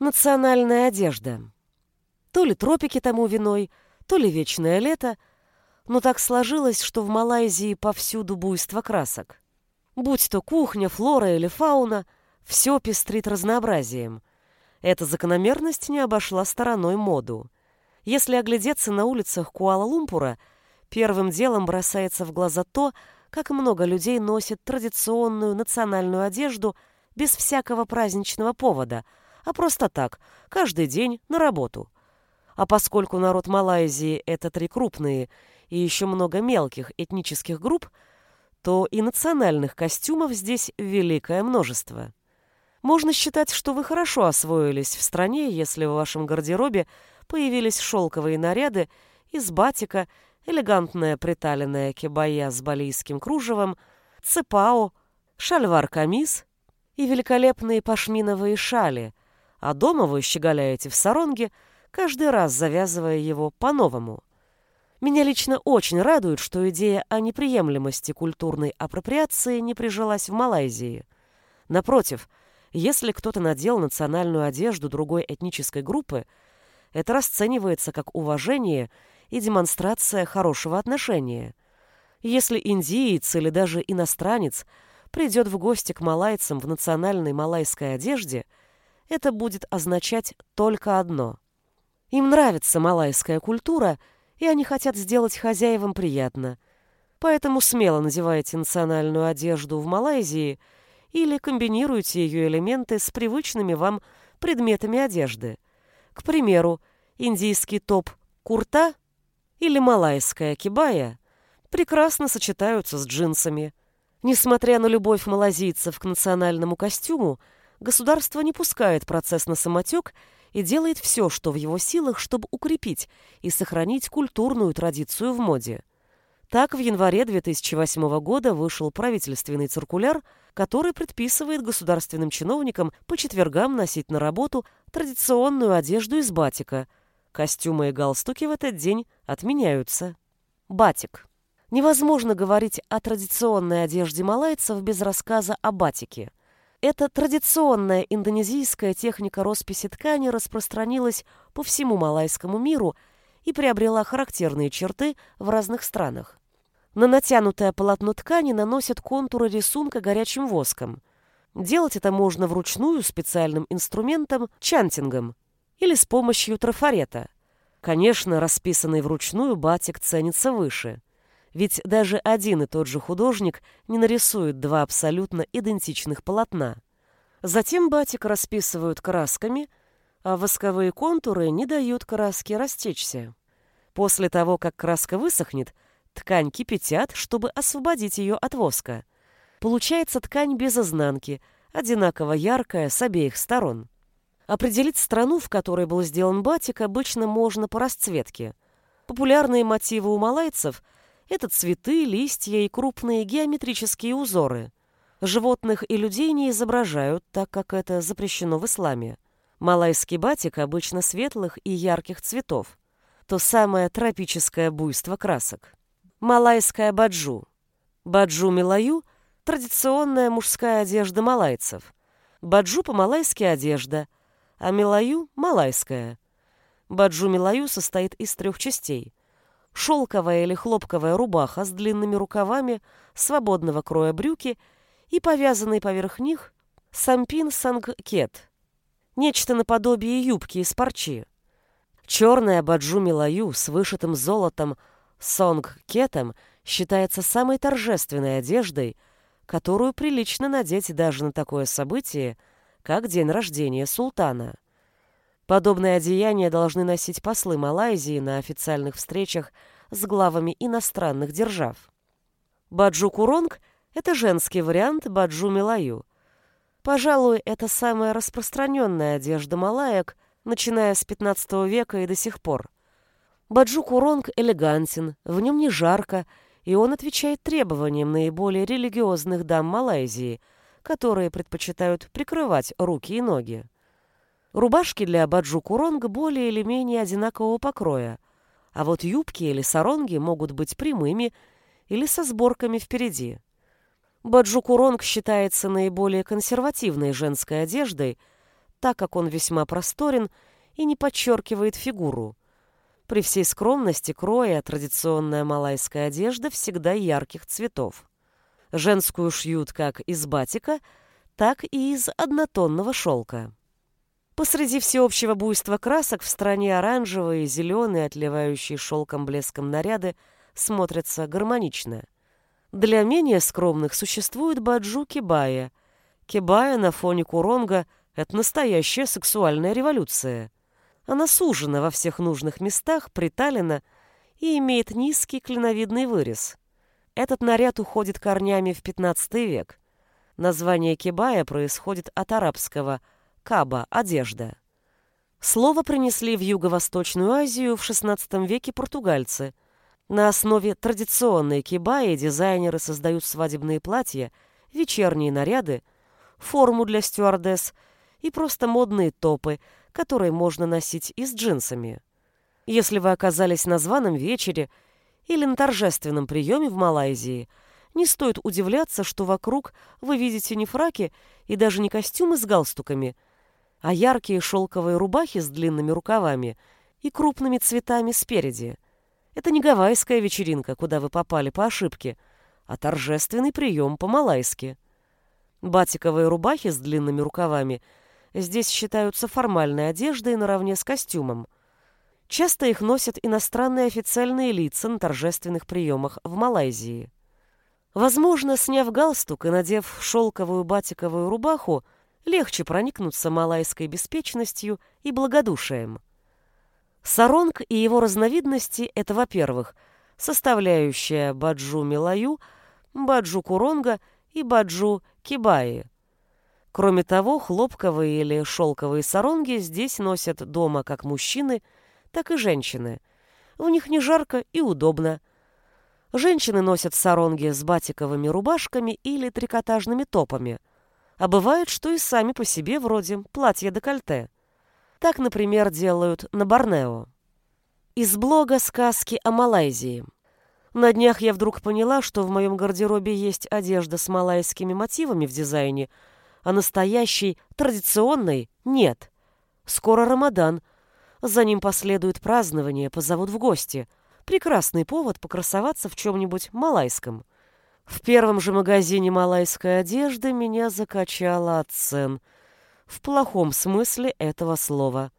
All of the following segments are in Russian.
национальная одежда. То ли тропики тому виной, то ли вечное лето, но так сложилось, что в Малайзии повсюду буйство красок. Будь то кухня, флора или фауна, все пестрит разнообразием. Эта закономерность не обошла стороной моду. Если оглядеться на улицах Куала-Лумпура, первым делом бросается в глаза то, как много людей носит традиционную национальную одежду без всякого праздничного повода, а просто так, каждый день на работу. А поскольку народ Малайзии — это три крупные и еще много мелких этнических групп, то и национальных костюмов здесь великое множество. Можно считать, что вы хорошо освоились в стране, если в вашем гардеробе появились шелковые наряды из батика, элегантная приталенная кебая с балийским кружевом, цепао, шальвар-камис и великолепные пашминовые шали, а дома вы щеголяете в саронге, каждый раз завязывая его по-новому. Меня лично очень радует, что идея о неприемлемости культурной апроприации не прижилась в Малайзии. Напротив, если кто-то надел национальную одежду другой этнической группы, это расценивается как уважение и демонстрация хорошего отношения. Если индиец или даже иностранец придет в гости к малайцам в национальной малайской одежде, это будет означать только одно. Им нравится малайская культура, и они хотят сделать хозяевам приятно. Поэтому смело надевайте национальную одежду в Малайзии – или комбинируйте ее элементы с привычными вам предметами одежды. К примеру, индийский топ курта или малайская кибая прекрасно сочетаются с джинсами. Несмотря на любовь малазийцев к национальному костюму, государство не пускает процесс на самотек и делает все, что в его силах, чтобы укрепить и сохранить культурную традицию в моде. Так, в январе 2008 года вышел правительственный циркуляр, который предписывает государственным чиновникам по четвергам носить на работу традиционную одежду из батика. Костюмы и галстуки в этот день отменяются. Батик. Невозможно говорить о традиционной одежде малайцев без рассказа о батике. Эта традиционная индонезийская техника росписи ткани распространилась по всему малайскому миру и приобрела характерные черты в разных странах. На натянутое полотно ткани наносят контуры рисунка горячим воском. Делать это можно вручную специальным инструментом чантингом или с помощью трафарета. Конечно, расписанный вручную батик ценится выше. Ведь даже один и тот же художник не нарисует два абсолютно идентичных полотна. Затем батик расписывают красками, а восковые контуры не дают краске растечься. После того, как краска высохнет, Ткань кипятят, чтобы освободить ее от воска. Получается ткань без изнанки, одинаково яркая с обеих сторон. Определить страну, в которой был сделан батик, обычно можно по расцветке. Популярные мотивы у малайцев – это цветы, листья и крупные геометрические узоры. Животных и людей не изображают, так как это запрещено в исламе. Малайский батик обычно светлых и ярких цветов. То самое тропическое буйство красок. Малайская баджу. Баджу Милаю – традиционная мужская одежда малайцев. Баджу по-малайски одежда, а Милаю – малайская. Баджу Милаю состоит из трех частей. Шелковая или хлопковая рубаха с длинными рукавами, свободного кроя брюки и повязанный поверх них сампин сангкет. Нечто наподобие юбки из парчи. Черная баджу Милаю с вышитым золотом – Сонг-кетом считается самой торжественной одеждой, которую прилично надеть даже на такое событие, как день рождения султана. Подобные одеяния должны носить послы Малайзии на официальных встречах с главами иностранных держав. Баджу-куронг – это женский вариант баджу-милаю. Пожалуй, это самая распространенная одежда малаек, начиная с 15 века и до сих пор – Баджу-Куронг элегантен, в нем не жарко, и он отвечает требованиям наиболее религиозных дам Малайзии, которые предпочитают прикрывать руки и ноги. Рубашки для баджу-куронга более или менее одинакового покроя, а вот юбки или саронги могут быть прямыми или со сборками впереди. Баджу-куронг считается наиболее консервативной женской одеждой, так как он весьма просторен и не подчеркивает фигуру. При всей скромности кроя традиционная малайская одежда всегда ярких цветов. Женскую шьют как из батика, так и из однотонного шелка. Посреди всеобщего буйства красок в стране оранжевые, зеленые, отливающие шелком блеском наряды смотрятся гармонично. Для менее скромных существует баджу кибая. Кибая на фоне куронга — это настоящая сексуальная революция. Она сужена во всех нужных местах, приталена и имеет низкий клиновидный вырез. Этот наряд уходит корнями в XV век. Название кибая происходит от арабского «каба» — одежда. Слово принесли в Юго-Восточную Азию в XVI веке португальцы. На основе традиционной кибаи дизайнеры создают свадебные платья, вечерние наряды, форму для стюардесс и просто модные топы — которые можно носить и с джинсами. Если вы оказались на званом вечере или на торжественном приеме в Малайзии, не стоит удивляться, что вокруг вы видите не фраки и даже не костюмы с галстуками, а яркие шелковые рубахи с длинными рукавами и крупными цветами спереди. Это не гавайская вечеринка, куда вы попали по ошибке, а торжественный прием по-малайски. Батиковые рубахи с длинными рукавами – здесь считаются формальной одеждой наравне с костюмом. Часто их носят иностранные официальные лица на торжественных приемах в Малайзии. Возможно, сняв галстук и надев шелковую батиковую рубаху, легче проникнуться малайской беспечностью и благодушием. Саронг и его разновидности – это, во-первых, составляющая баджу милаю, баджу куронга и баджу кибаи – Кроме того, хлопковые или шелковые саронги здесь носят дома как мужчины, так и женщины. В них не жарко и удобно. Женщины носят саронги с батиковыми рубашками или трикотажными топами. А бывает, что и сами по себе вроде платья-декольте. Так, например, делают на Борнео. Из блога «Сказки о Малайзии». На днях я вдруг поняла, что в моем гардеробе есть одежда с малайскими мотивами в дизайне – а настоящей, традиционной нет. Скоро Рамадан. За ним последует празднование, позовут в гости. Прекрасный повод покрасоваться в чем-нибудь малайском. В первом же магазине малайской одежды меня закачало от цен. В плохом смысле этого слова.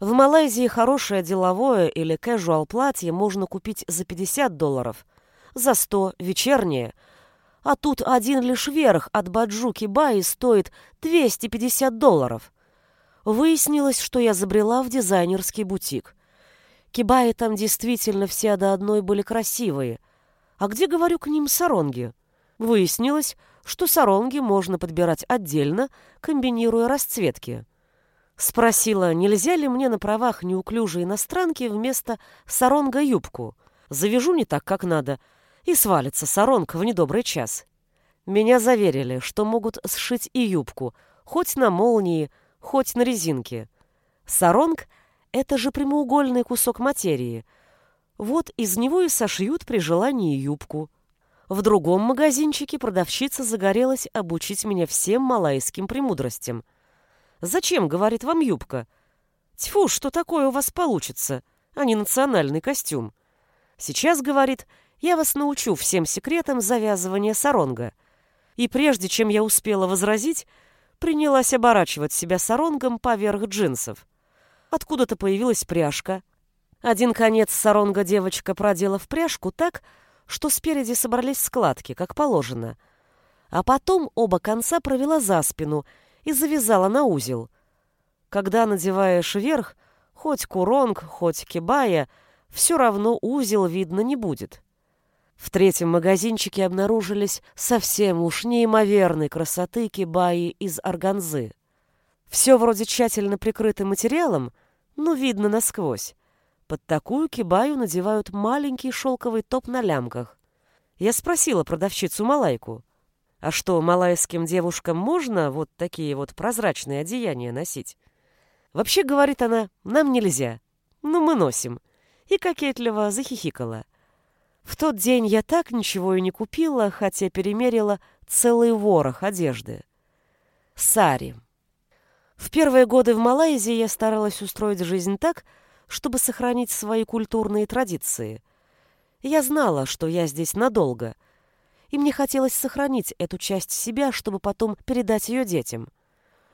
В Малайзии хорошее деловое или casual платье можно купить за 50 долларов, за 100 вечернее – а тут один лишь верх от Баджуки Баи стоит 250 долларов. Выяснилось, что я забрела в дизайнерский бутик. Кибаи там действительно все до одной были красивые. А где, говорю, к ним саронги? Выяснилось, что саронги можно подбирать отдельно, комбинируя расцветки. Спросила, нельзя ли мне на правах неуклюжей иностранки вместо саронга юбку. Завяжу не так, как надо — и свалится соронка в недобрый час. Меня заверили, что могут сшить и юбку, хоть на молнии, хоть на резинке. Саронг — это же прямоугольный кусок материи. Вот из него и сошьют при желании юбку. В другом магазинчике продавщица загорелась обучить меня всем малайским премудростям. «Зачем, — говорит вам, юбка? Тьфу, что такое у вас получится, а не национальный костюм. Сейчас, — говорит, — я вас научу всем секретам завязывания саронга. И прежде чем я успела возразить, принялась оборачивать себя саронгом поверх джинсов. Откуда-то появилась пряжка. Один конец саронга девочка продела в пряжку так, что спереди собрались складки, как положено. А потом оба конца провела за спину и завязала на узел. Когда надеваешь верх, хоть куронг, хоть кибая, все равно узел видно не будет. В третьем магазинчике обнаружились совсем уж неимоверной красоты кибаи из органзы. Все вроде тщательно прикрыто материалом, но видно насквозь. Под такую кибаю надевают маленький шелковый топ на лямках. Я спросила продавщицу Малайку, а что, малайским девушкам можно вот такие вот прозрачные одеяния носить? Вообще, говорит она, нам нельзя, но мы носим. И кокетливо захихикала. В тот день я так ничего и не купила, хотя перемерила целый ворох одежды. Сари. В первые годы в Малайзии я старалась устроить жизнь так, чтобы сохранить свои культурные традиции. Я знала, что я здесь надолго, и мне хотелось сохранить эту часть себя, чтобы потом передать ее детям.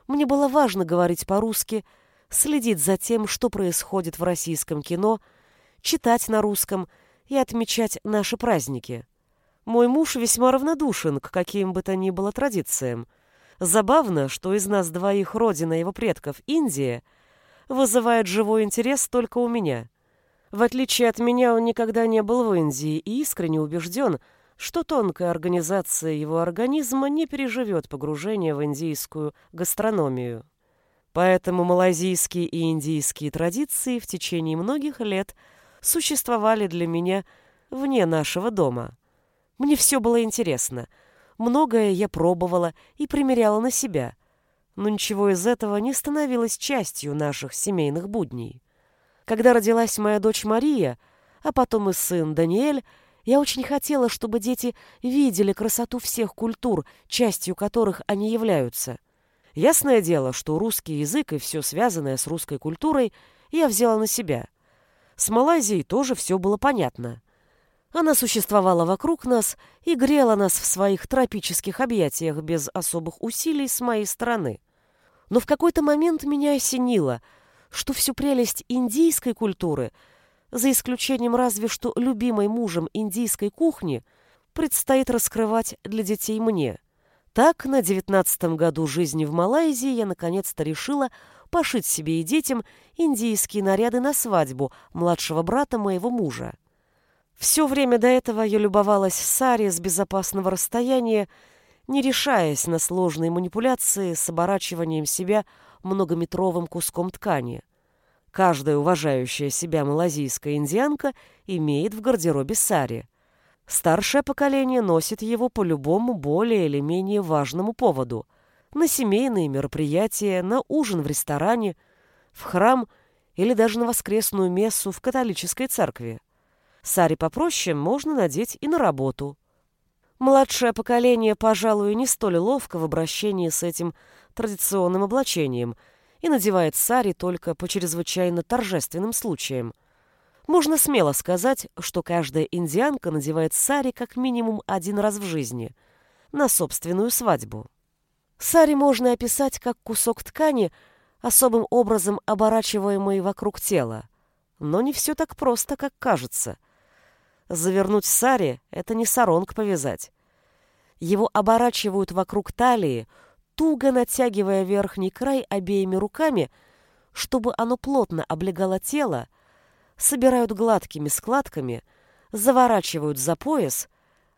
Мне было важно говорить по-русски, следить за тем, что происходит в российском кино, читать на русском и отмечать наши праздники. Мой муж весьма равнодушен к каким бы то ни было традициям. Забавно, что из нас двоих родина его предков, Индия, вызывает живой интерес только у меня. В отличие от меня, он никогда не был в Индии и искренне убежден, что тонкая организация его организма не переживет погружение в индийскую гастрономию. Поэтому малайзийские и индийские традиции в течение многих лет существовали для меня вне нашего дома. Мне все было интересно. Многое я пробовала и примеряла на себя. Но ничего из этого не становилось частью наших семейных будней. Когда родилась моя дочь Мария, а потом и сын Даниэль, я очень хотела, чтобы дети видели красоту всех культур, частью которых они являются. Ясное дело, что русский язык и все связанное с русской культурой я взяла на себя. С Малайзией тоже все было понятно. Она существовала вокруг нас и грела нас в своих тропических объятиях без особых усилий с моей стороны. Но в какой-то момент меня осенило, что всю прелесть индийской культуры, за исключением разве что любимой мужем индийской кухни, предстоит раскрывать для детей мне. Так, на девятнадцатом году жизни в Малайзии я наконец-то решила пошить себе и детям индийские наряды на свадьбу младшего брата моего мужа. Все время до этого я любовалась Саре с безопасного расстояния, не решаясь на сложные манипуляции с оборачиванием себя многометровым куском ткани. Каждая уважающая себя малазийская индианка имеет в гардеробе сари. Старшее поколение носит его по любому более или менее важному поводу. На семейные мероприятия, на ужин в ресторане, в храм или даже на воскресную мессу в католической церкви. Сари попроще можно надеть и на работу. Младшее поколение, пожалуй, не столь ловко в обращении с этим традиционным облачением и надевает сари только по чрезвычайно торжественным случаям. Можно смело сказать, что каждая индианка надевает сари как минимум один раз в жизни, на собственную свадьбу. Сари можно описать как кусок ткани, особым образом оборачиваемый вокруг тела. Но не все так просто, как кажется. Завернуть сари — это не саронг повязать. Его оборачивают вокруг талии, туго натягивая верхний край обеими руками, чтобы оно плотно облегало тело, собирают гладкими складками, заворачивают за пояс,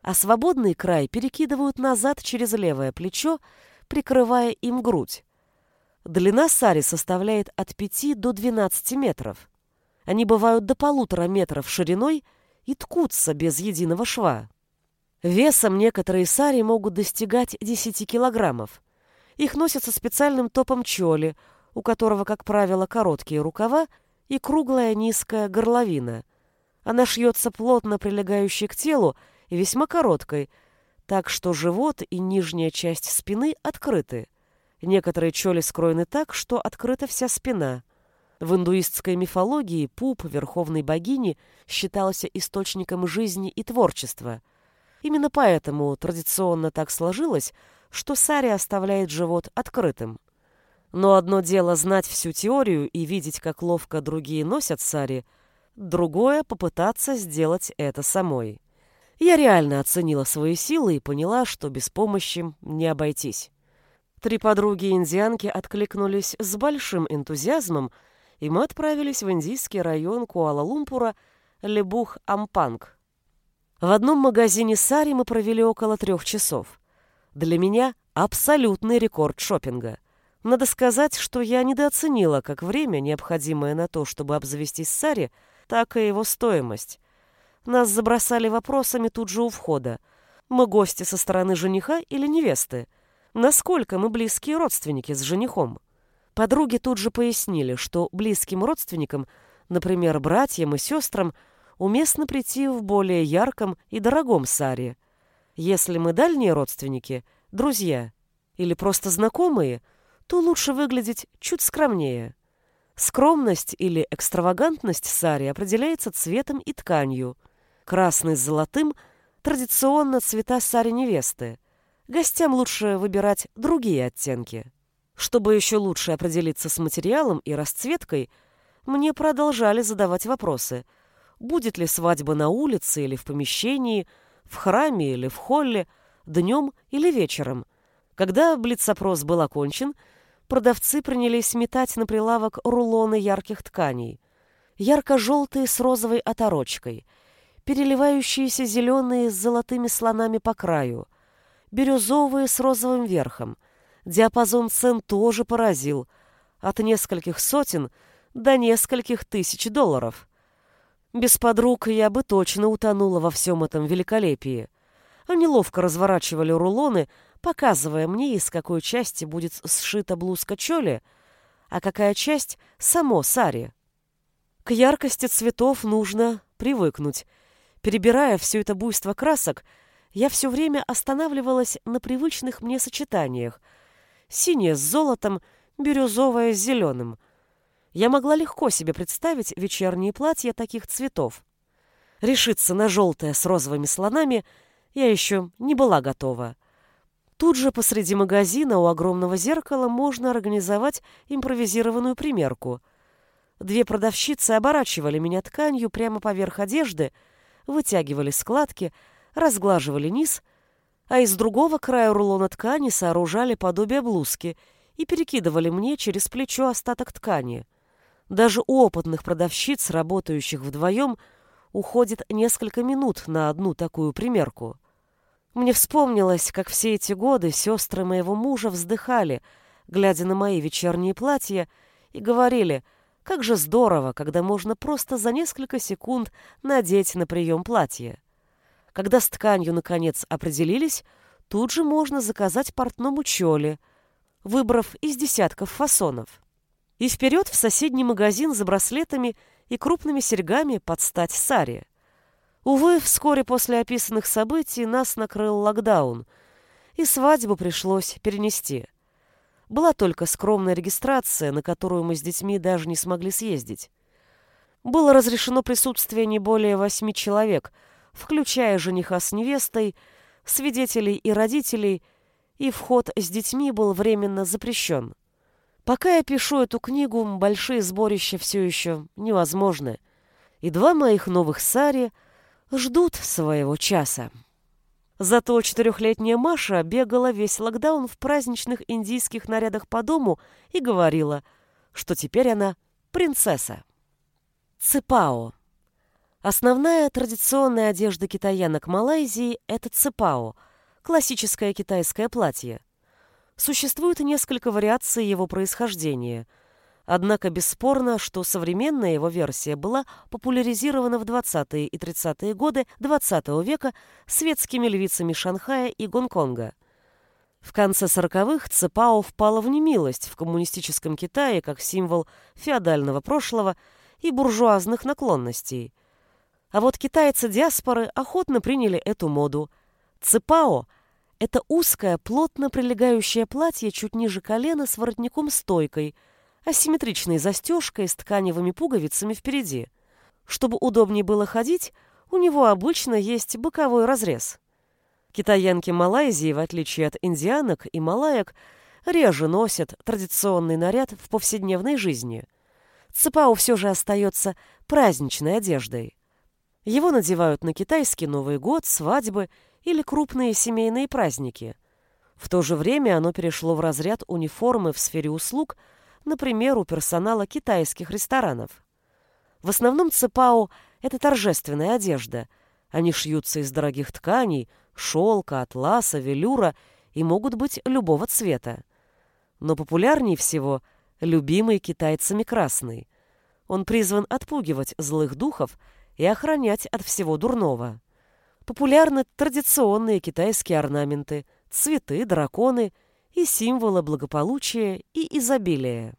а свободный край перекидывают назад через левое плечо, прикрывая им грудь. Длина сари составляет от 5 до 12 метров. Они бывают до полутора метров шириной – и ткутся без единого шва. Весом некоторые сари могут достигать 10 килограммов. Их носят со специальным топом чоли, у которого, как правило, короткие рукава и круглая низкая горловина. Она шьется плотно прилегающей к телу и весьма короткой, так что живот и нижняя часть спины открыты. Некоторые чоли скроены так, что открыта вся спина. В индуистской мифологии пуп верховной богини считался источником жизни и творчества. Именно поэтому традиционно так сложилось, что сари оставляет живот открытым. Но одно дело знать всю теорию и видеть, как ловко другие носят сари, другое — попытаться сделать это самой. Я реально оценила свои силы и поняла, что без помощи не обойтись. Три подруги-индианки откликнулись с большим энтузиазмом, и мы отправились в индийский район Куала-Лумпура Лебух-Ампанг. В одном магазине Сари мы провели около трех часов. Для меня абсолютный рекорд шопинга. Надо сказать, что я недооценила как время, необходимое на то, чтобы обзавестись Сари, так и его стоимость. Нас забросали вопросами тут же у входа. Мы гости со стороны жениха или невесты? Насколько мы близкие родственники с женихом? Подруги тут же пояснили, что близким родственникам, например, братьям и сестрам, уместно прийти в более ярком и дорогом саре. Если мы дальние родственники, друзья или просто знакомые, то лучше выглядеть чуть скромнее. Скромность или экстравагантность сари определяется цветом и тканью. Красный с золотым – традиционно цвета сари невесты. Гостям лучше выбирать другие оттенки. Чтобы еще лучше определиться с материалом и расцветкой, мне продолжали задавать вопросы. Будет ли свадьба на улице или в помещении, в храме или в холле, днем или вечером. Когда блиц-опрос был окончен – продавцы принялись метать на прилавок рулоны ярких тканей. Ярко-желтые с розовой оторочкой, переливающиеся зеленые с золотыми слонами по краю, бирюзовые с розовым верхом. Диапазон цен тоже поразил. От нескольких сотен до нескольких тысяч долларов. Без подруг я бы точно утонула во всем этом великолепии. Они ловко разворачивали рулоны, показывая мне, из какой части будет сшита блузка Чоли, а какая часть — само Сари. К яркости цветов нужно привыкнуть. Перебирая все это буйство красок, я все время останавливалась на привычных мне сочетаниях. Синее с золотом, бирюзовое с зеленым. Я могла легко себе представить вечерние платья таких цветов. Решиться на желтое с розовыми слонами я еще не была готова. Тут же посреди магазина у огромного зеркала можно организовать импровизированную примерку. Две продавщицы оборачивали меня тканью прямо поверх одежды, вытягивали складки, разглаживали низ, а из другого края рулона ткани сооружали подобие блузки и перекидывали мне через плечо остаток ткани. Даже у опытных продавщиц, работающих вдвоем, уходит несколько минут на одну такую примерку. Мне вспомнилось, как все эти годы сестры моего мужа вздыхали, глядя на мои вечерние платья, и говорили, как же здорово, когда можно просто за несколько секунд надеть на прием платье. Когда с тканью, наконец, определились, тут же можно заказать портному чоли, выбрав из десятков фасонов. И вперед в соседний магазин за браслетами и крупными серьгами под стать Саре. Увы, вскоре после описанных событий нас накрыл локдаун, и свадьбу пришлось перенести. Была только скромная регистрация, на которую мы с детьми даже не смогли съездить. Было разрешено присутствие не более восьми человек, включая жениха с невестой, свидетелей и родителей, и вход с детьми был временно запрещен. Пока я пишу эту книгу, большие сборища все еще невозможны. И два моих новых сари — ждут своего часа. Зато четырехлетняя Маша бегала весь локдаун в праздничных индийских нарядах по дому и говорила, что теперь она принцесса. Цепао. Основная традиционная одежда китаянок Малайзии – это цепао, классическое китайское платье. Существует несколько вариаций его происхождения – Однако бесспорно, что современная его версия была популяризирована в 20-е и 30-е годы XX -го века светскими львицами Шанхая и Гонконга. В конце 40-х Цепао впала в немилость в коммунистическом Китае как символ феодального прошлого и буржуазных наклонностей. А вот китайцы диаспоры охотно приняли эту моду. Цепао – это узкое, плотно прилегающее платье чуть ниже колена с воротником-стойкой – асимметричной застежкой с тканевыми пуговицами впереди. Чтобы удобнее было ходить, у него обычно есть боковой разрез. Китаянки Малайзии, в отличие от индианок и малаек, реже носят традиционный наряд в повседневной жизни. Цепао все же остается праздничной одеждой. Его надевают на китайский Новый год, свадьбы или крупные семейные праздники. В то же время оно перешло в разряд униформы в сфере услуг – например, у персонала китайских ресторанов. В основном цепао – это торжественная одежда. Они шьются из дорогих тканей, шелка, атласа, велюра и могут быть любого цвета. Но популярнее всего любимый китайцами красный. Он призван отпугивать злых духов и охранять от всего дурного. Популярны традиционные китайские орнаменты, цветы, драконы – и символа благополучия и изобилия.